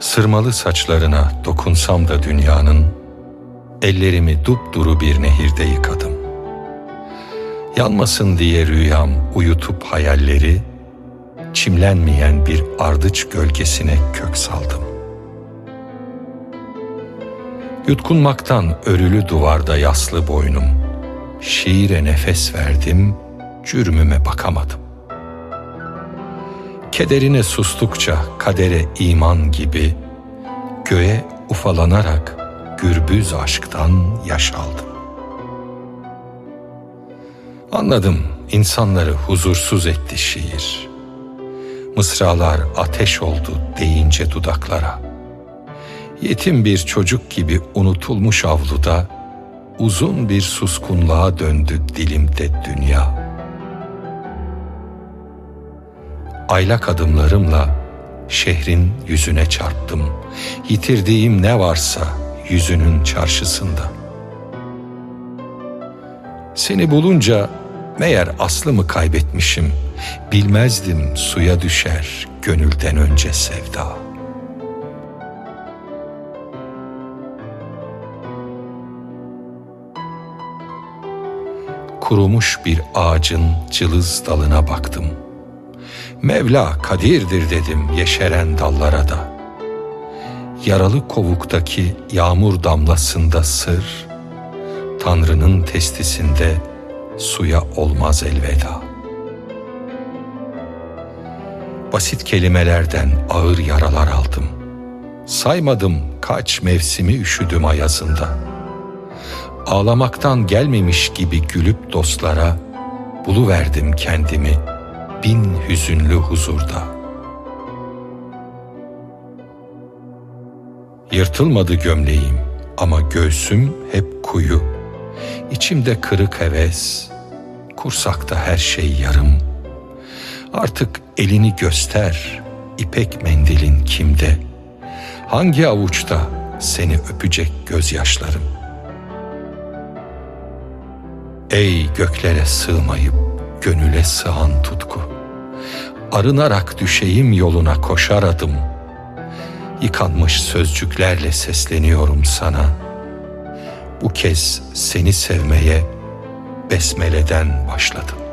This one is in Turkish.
Sırmalı saçlarına dokunsam da dünyanın, ellerimi dupduru bir nehirde yıkadım. Yanmasın diye rüyam uyutup hayalleri, çimlenmeyen bir ardıç gölgesine kök saldım. Yutkunmaktan örülü duvarda yaslı boynum, şiire nefes verdim, cürmüme bakamadım. Kederine sustukça kadere iman gibi göğe ufalanarak gürbüz aşktan yaş aldım. Anladım insanları huzursuz etti şiir. Mısralar ateş oldu deyince dudaklara. Yetim bir çocuk gibi unutulmuş avluda uzun bir suskunluğa döndü dilimde dünya.'' Aylak adımlarımla şehrin yüzüne çarptım. Yitirdiğim ne varsa yüzünün çarşısında. Seni bulunca meğer aslımı kaybetmişim. Bilmezdim suya düşer gönülden önce sevda. Kurumuş bir ağacın cılız dalına baktım.'' Mevla kadirdir dedim yeşeren dallara da. Yaralı kovuktaki yağmur damlasında sır, Tanrı'nın testisinde suya olmaz elveda. Basit kelimelerden ağır yaralar aldım. Saymadım kaç mevsimi üşüdüm ayazında. Ağlamaktan gelmemiş gibi gülüp dostlara buluverdim kendimi.'' Bin hüzünlü huzurda. Yırtılmadı gömleğim ama göğsüm hep kuyu. İçimde kırık heves, kursakta her şey yarım. Artık elini göster, ipek mendilin kimde? Hangi avuçta seni öpecek gözyaşlarım? Ey göklere sığmayıp gönüle sığan tutku arınarak düşeyim yoluna koşar adım. Yıkanmış sözcüklerle sesleniyorum sana. Bu kez seni sevmeye besmeleden başladım.